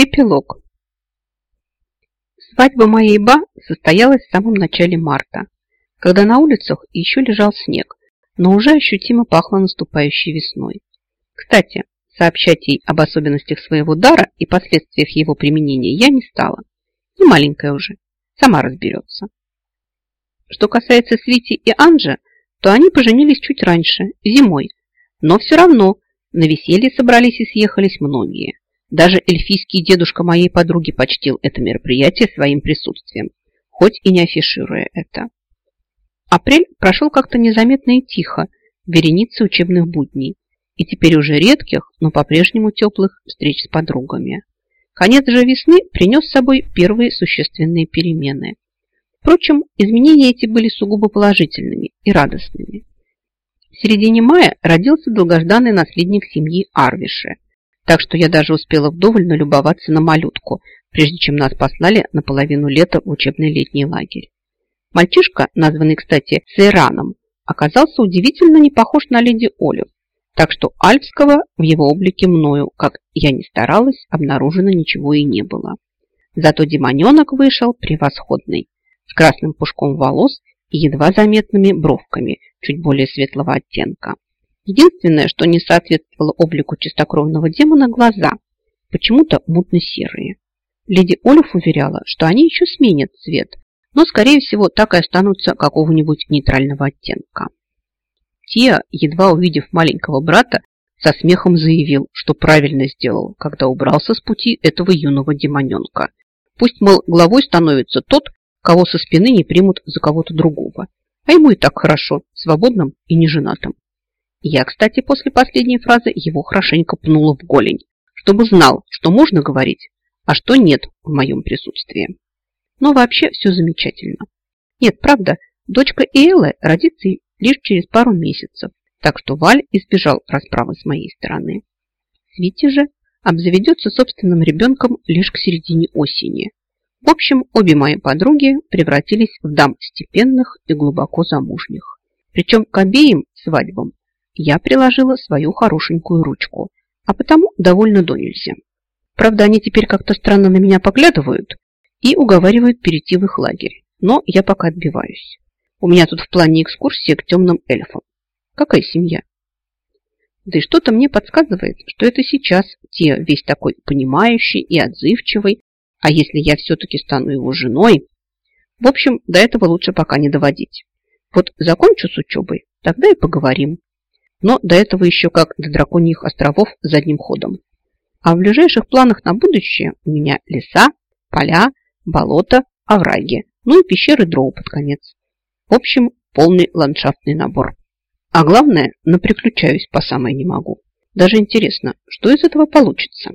Эпилог. Свадьба моей ба состоялась в самом начале марта, когда на улицах еще лежал снег, но уже ощутимо пахло наступающей весной. Кстати, сообщать ей об особенностях своего дара и последствиях его применения я не стала. Не маленькая уже, сама разберется. Что касается Свити и Анжи, то они поженились чуть раньше, зимой, но все равно на веселье собрались и съехались многие. Даже эльфийский дедушка моей подруги почтил это мероприятие своим присутствием, хоть и не афишируя это. Апрель прошел как-то незаметно и тихо, вереницы учебных будней, и теперь уже редких, но по-прежнему теплых встреч с подругами. Конец же весны принес с собой первые существенные перемены. Впрочем, изменения эти были сугубо положительными и радостными. В середине мая родился долгожданный наследник семьи Арвиши – так что я даже успела вдоволь налюбоваться на малютку, прежде чем нас послали на половину лета в учебный летний лагерь. Мальчишка, названный, кстати, Сейраном, оказался удивительно не похож на леди Олив, так что Альпского в его облике мною, как я ни старалась, обнаружено ничего и не было. Зато демоненок вышел превосходный, с красным пушком волос и едва заметными бровками, чуть более светлого оттенка. Единственное, что не соответствовало облику чистокровного демона – глаза, почему-то мутно-серые. Леди Олив уверяла, что они еще сменят цвет, но, скорее всего, так и останутся какого-нибудь нейтрального оттенка. Тия, едва увидев маленького брата, со смехом заявил, что правильно сделал, когда убрался с пути этого юного демоненка. Пусть, мол, главой становится тот, кого со спины не примут за кого-то другого. А ему и так хорошо, свободным и неженатым. Я, кстати, после последней фразы его хорошенько пнула в голень, чтобы знал, что можно говорить, а что нет в моем присутствии. Но вообще все замечательно. Нет, правда, дочка Эллы родится лишь через пару месяцев, так что Валь избежал расправы с моей стороны. Свити же обзаведется собственным ребенком лишь к середине осени. В общем, обе мои подруги превратились в дам степенных и глубоко замужних. Причем к обеим свадьбам я приложила свою хорошенькую ручку, а потому довольно до нельзя. Правда, они теперь как-то странно на меня поглядывают и уговаривают перейти в их лагерь, но я пока отбиваюсь. У меня тут в плане экскурсия к темным эльфам. Какая семья? Да и что-то мне подсказывает, что это сейчас те весь такой понимающий и отзывчивый, а если я все-таки стану его женой? В общем, до этого лучше пока не доводить. Вот закончу с учебой, тогда и поговорим но до этого еще как до драконьих островов задним ходом. А в ближайших планах на будущее у меня леса, поля, болота, овраги, ну и пещеры дроу под конец. В общем, полный ландшафтный набор. А главное, наприключаюсь по самой не могу. Даже интересно, что из этого получится.